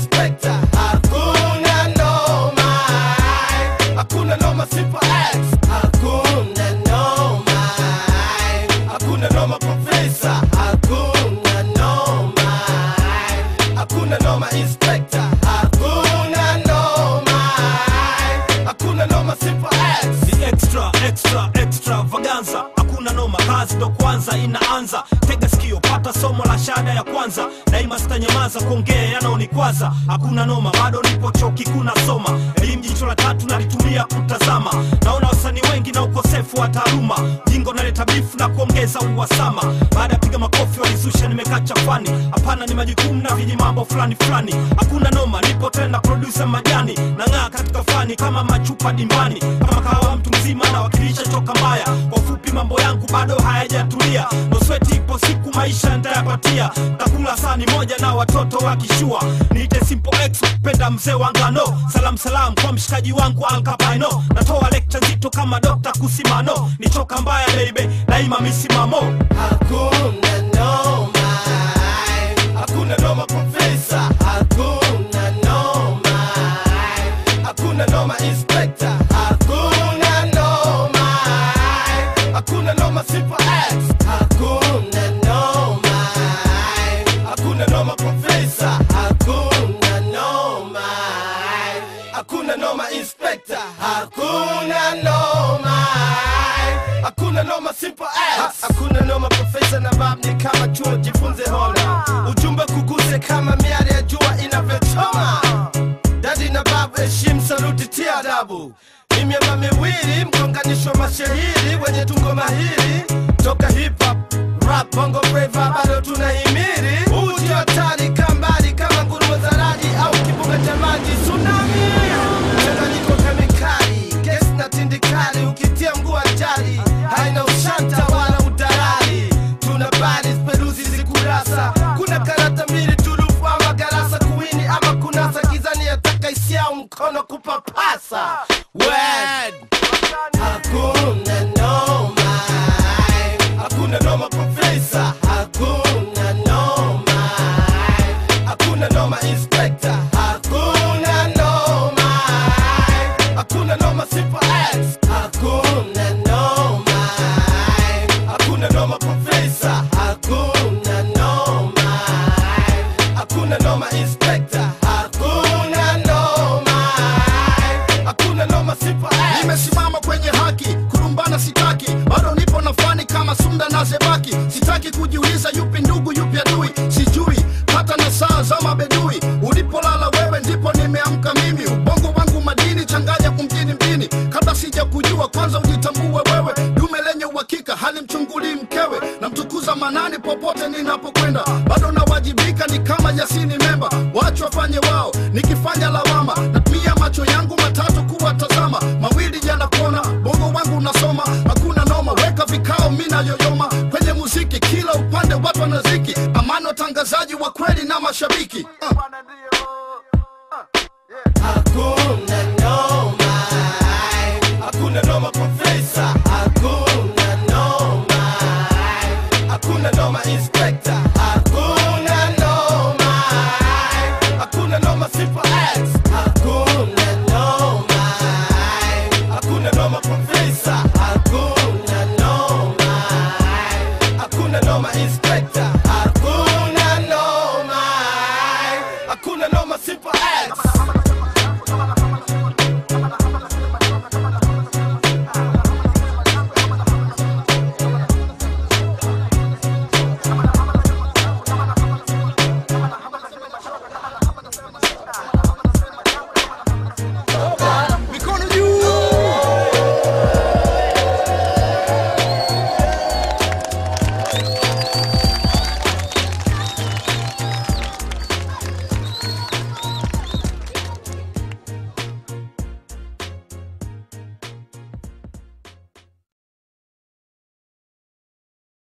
inspector. Hakuna noma, hakuna noma super X. Hakuna noma, hakuna noma professor. Hakuna noma, hakuna noma inspector. Hakuna noma, hakuna noma super X. The extra extra extravaganza, hakuna noma kazi ndo kwanza inaanza shahada ya kwanza. Daima sitanyamaza kuongea yanaonikwaza hakuna noma bado nipo chuo kikuu nasoma elimu jicho la tatu nalitumia kutazama. Naona wasanii wengi na ukosefu wa taaluma. Jingo naleta bifu na kuongeza uwasama. Baada ya piga makofi walizusha nimekacha fani. Hapana ni majukumu na viji mambo fulani fulani. Hakuna noma nipo tena produsa majani. Nang'aa katika fani kama machupa dimbani. Kama kahawa mtu mzima nawakilisha choka mbaya. Kwa ufupi mambo yangu bado hayajatulia. Nosweti ipo siku maisha ntayapatia takula sani moja na watoto wakishua niite simple x penda mzee wa ngano. Salam salam kwa mshikaji wangu alkapaino natoa lecture nzito kama dokta kusimano. Ni choka mbaya baby daima misimamo. Hakuna noma, hakuna noma inspector, hakuna noma, hakuna noma simple X, hakuna noma profesa na bab ni kama chuo, jifunze hona, ujumbe kuguse kama miale ya jua inavyochoma. Dadi na babu, heshimu, saluti, tia adabu. Ni miamba miwili, mgonganisho wa mashahiri wenye tungo mahiri toka hip hop, rap, bongo flava, bado tunahimiri uji hatari kambali kama nguruwe za radi au kibuga cha maji kupapasa Word. Hakuna noma, hakuna noma profesa, hakuna noma, hakuna noma inspector, ujitambue wewe. Dume lenye uhakika halimchungulii mkewe. Na mtukuza manani popote ninapokwenda. Bado nawajibika ni kama yasini memba. Wacho wafanye wao nikifanya lawama. Natumia macho yangu matatu kuwatazama. Mawili yanapona bongo wangu unasoma. Hakuna noma weka vikao mina yoyoma kwenye muziki kila upande watu wanaziki. Amani watangazaji wa kweli na mashabiki. uh.